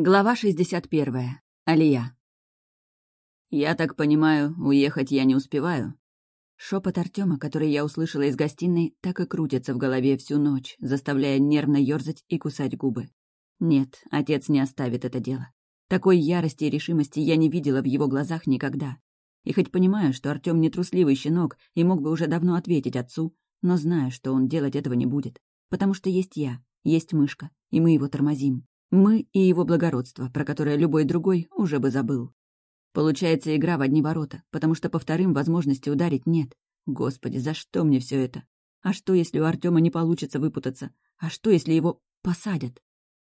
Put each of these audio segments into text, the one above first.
Глава 61. Алия. «Я так понимаю, уехать я не успеваю?» Шепот Артема, который я услышала из гостиной, так и крутится в голове всю ночь, заставляя нервно ёрзать и кусать губы. Нет, отец не оставит это дело. Такой ярости и решимости я не видела в его глазах никогда. И хоть понимаю, что Артем не трусливый щенок и мог бы уже давно ответить отцу, но знаю, что он делать этого не будет. Потому что есть я, есть мышка, и мы его тормозим. Мы и его благородство, про которое любой другой уже бы забыл. Получается игра в одни ворота, потому что по вторым возможности ударить нет. Господи, за что мне все это? А что, если у Артема не получится выпутаться? А что, если его посадят?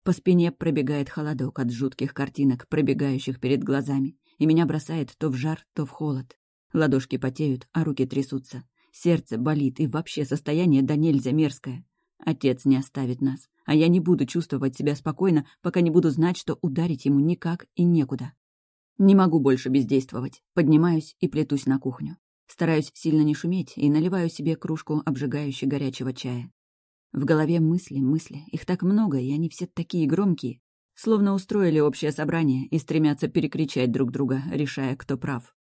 По спине пробегает холодок от жутких картинок, пробегающих перед глазами, и меня бросает то в жар, то в холод. Ладошки потеют, а руки трясутся. Сердце болит, и вообще состояние да нельзя мерзкое. Отец не оставит нас а я не буду чувствовать себя спокойно, пока не буду знать, что ударить ему никак и некуда. Не могу больше бездействовать. Поднимаюсь и плетусь на кухню. Стараюсь сильно не шуметь и наливаю себе кружку обжигающей горячего чая. В голове мысли, мысли. Их так много, и они все такие громкие. Словно устроили общее собрание и стремятся перекричать друг друга, решая, кто прав.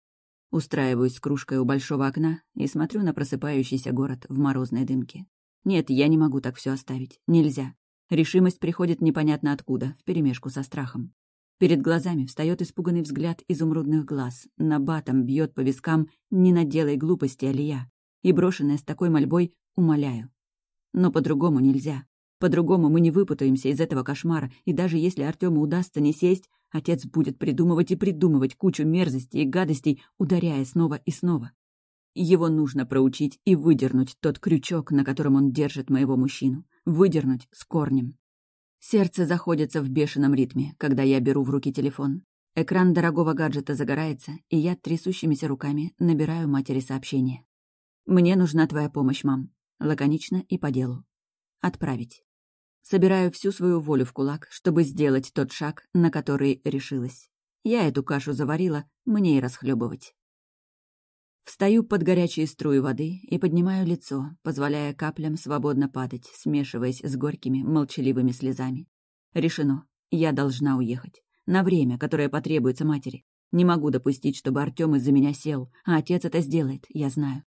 Устраиваюсь с кружкой у большого окна и смотрю на просыпающийся город в морозной дымке. Нет, я не могу так все оставить. Нельзя. Решимость приходит непонятно откуда, вперемешку со страхом. Перед глазами встает испуганный взгляд изумрудных глаз, на батом бьет по вискам «Не наделай глупости, Алия!» и брошенная с такой мольбой «Умоляю». Но по-другому нельзя. По-другому мы не выпутаемся из этого кошмара, и даже если Артему удастся не сесть, отец будет придумывать и придумывать кучу мерзостей и гадостей, ударяя снова и снова. Его нужно проучить и выдернуть тот крючок, на котором он держит моего мужчину выдернуть с корнем. Сердце заходится в бешеном ритме, когда я беру в руки телефон. Экран дорогого гаджета загорается, и я трясущимися руками набираю матери сообщение. «Мне нужна твоя помощь, мам». Лаконично и по делу. «Отправить». Собираю всю свою волю в кулак, чтобы сделать тот шаг, на который решилась. Я эту кашу заварила, мне и расхлебывать. Встаю под горячие струи воды и поднимаю лицо, позволяя каплям свободно падать, смешиваясь с горькими, молчаливыми слезами. Решено. Я должна уехать. На время, которое потребуется матери. Не могу допустить, чтобы Артём из-за меня сел, а отец это сделает, я знаю.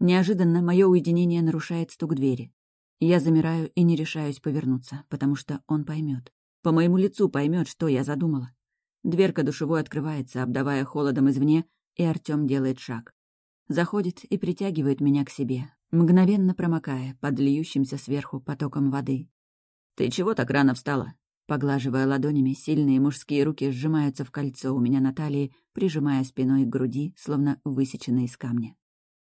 Неожиданно мое уединение нарушает стук двери. Я замираю и не решаюсь повернуться, потому что он поймет. По моему лицу поймет, что я задумала. Дверка душевой открывается, обдавая холодом извне, и Артём делает шаг. Заходит и притягивает меня к себе, мгновенно промокая под льющимся сверху потоком воды. «Ты чего так рано встала?» Поглаживая ладонями, сильные мужские руки сжимаются в кольцо у меня на талии, прижимая спиной к груди, словно высеченные из камня.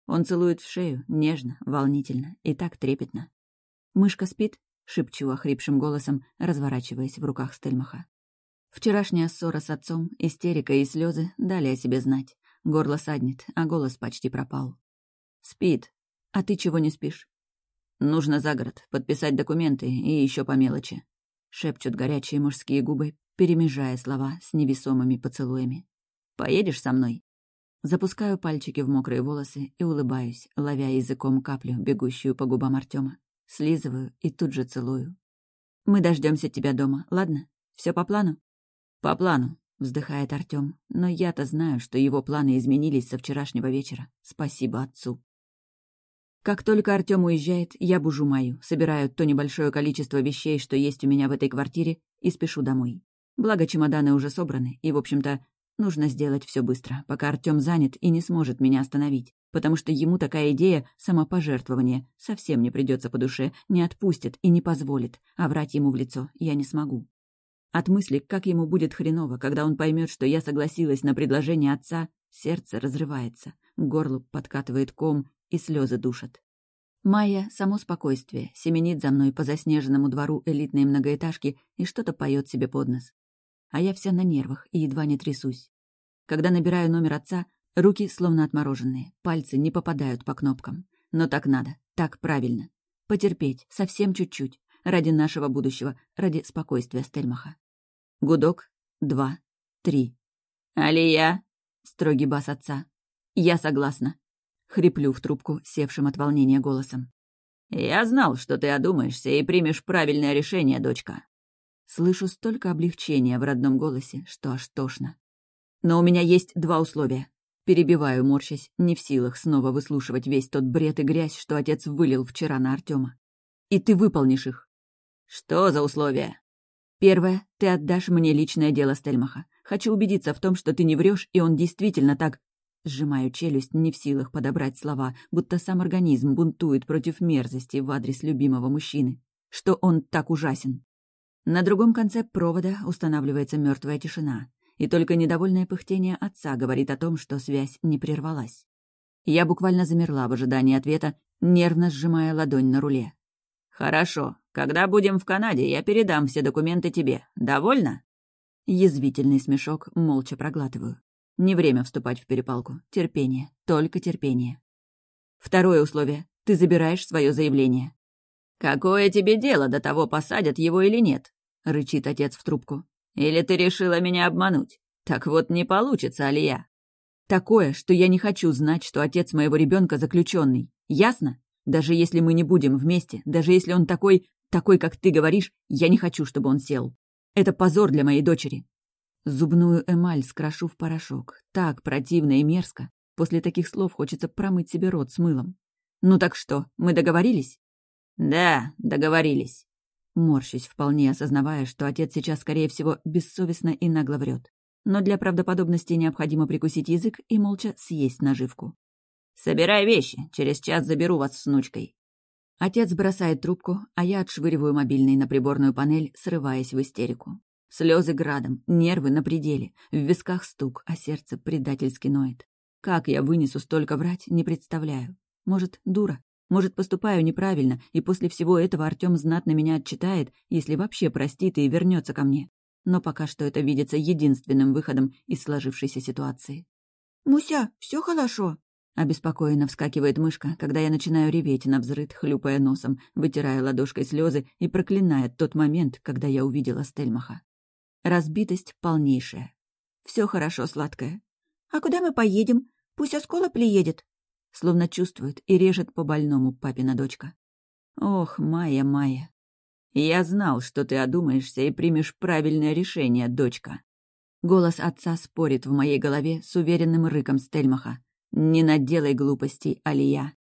Он целует в шею, нежно, волнительно и так трепетно. «Мышка спит?» — шепчу охрипшим голосом, разворачиваясь в руках Стельмаха. Вчерашняя ссора с отцом, истерика и слезы дали о себе знать. Горло саднет, а голос почти пропал. «Спит. А ты чего не спишь?» «Нужно за город, подписать документы и еще по мелочи», — шепчут горячие мужские губы, перемежая слова с невесомыми поцелуями. «Поедешь со мной?» Запускаю пальчики в мокрые волосы и улыбаюсь, ловя языком каплю, бегущую по губам Артема. Слизываю и тут же целую. «Мы дождемся тебя дома, ладно? Все по плану?» «По плану», — вздыхает Артём. «Но я-то знаю, что его планы изменились со вчерашнего вечера. Спасибо отцу». Как только Артём уезжает, я бужу Маю, собираю то небольшое количество вещей, что есть у меня в этой квартире, и спешу домой. Благо, чемоданы уже собраны, и, в общем-то, нужно сделать все быстро, пока Артём занят и не сможет меня остановить, потому что ему такая идея самопожертвования совсем не придется по душе, не отпустит и не позволит, а врать ему в лицо я не смогу. От мысли, как ему будет хреново, когда он поймет, что я согласилась на предложение отца, сердце разрывается, горло подкатывает ком и слезы душат. Майя, само спокойствие, семенит за мной по заснеженному двору элитной многоэтажки и что-то поет себе под нос. А я вся на нервах и едва не трясусь. Когда набираю номер отца, руки словно отмороженные, пальцы не попадают по кнопкам. Но так надо, так правильно. Потерпеть, совсем чуть-чуть, ради нашего будущего, ради спокойствия Стельмаха. Гудок. Два. Три. «Алия!» — строгий бас отца. «Я согласна». Хриплю в трубку, севшим от волнения голосом. «Я знал, что ты одумаешься и примешь правильное решение, дочка». Слышу столько облегчения в родном голосе, что аж тошно. Но у меня есть два условия. Перебиваю, морщась, не в силах снова выслушивать весь тот бред и грязь, что отец вылил вчера на Артема. И ты выполнишь их. Что за условия? Первое. Ты отдашь мне личное дело Стельмаха. Хочу убедиться в том, что ты не врешь, и он действительно так... Сжимаю челюсть, не в силах подобрать слова, будто сам организм бунтует против мерзости в адрес любимого мужчины. Что он так ужасен. На другом конце провода устанавливается мертвая тишина и только недовольное пыхтение отца говорит о том, что связь не прервалась. Я буквально замерла в ожидании ответа, нервно сжимая ладонь на руле. «Хорошо. Когда будем в Канаде, я передам все документы тебе. Довольно?» Язвительный смешок молча проглатываю. Не время вступать в перепалку. Терпение. Только терпение. Второе условие. Ты забираешь свое заявление. «Какое тебе дело до того, посадят его или нет?» — рычит отец в трубку. Или ты решила меня обмануть? Так вот не получится, Алия. Такое, что я не хочу знать, что отец моего ребенка заключенный. Ясно? Даже если мы не будем вместе, даже если он такой, такой, как ты говоришь, я не хочу, чтобы он сел. Это позор для моей дочери. Зубную эмаль скрашу в порошок. Так противно и мерзко. После таких слов хочется промыть себе рот с мылом. Ну так что, мы договорились? Да, договорились. Морщусь, вполне осознавая, что отец сейчас, скорее всего, бессовестно и нагло врет. Но для правдоподобности необходимо прикусить язык и молча съесть наживку. «Собирай вещи, через час заберу вас с внучкой». Отец бросает трубку, а я отшвыриваю мобильный на приборную панель, срываясь в истерику. Слезы градом, нервы на пределе, в висках стук, а сердце предательски ноет. Как я вынесу столько врать, не представляю. Может, дура? Может, поступаю неправильно, и после всего этого Артём знатно меня отчитает, если вообще простит и вернется ко мне. Но пока что это видится единственным выходом из сложившейся ситуации. «Муся, все хорошо?» Обеспокоенно вскакивает мышка, когда я начинаю реветь на взрыд, хлюпая носом, вытирая ладошкой слезы и проклиная тот момент, когда я увидела Стельмаха. Разбитость полнейшая. Все хорошо, сладкое. «А куда мы поедем? Пусть Оскола приедет», словно чувствует и режет по больному папина дочка. «Ох, Майя, Майя, я знал, что ты одумаешься и примешь правильное решение, дочка». Голос отца спорит в моей голове с уверенным рыком Стельмаха. «Не наделай глупостей, Алия».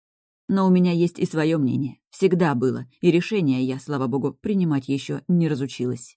Но у меня есть и свое мнение. Всегда было, и решение я, слава богу, принимать еще не разучилась.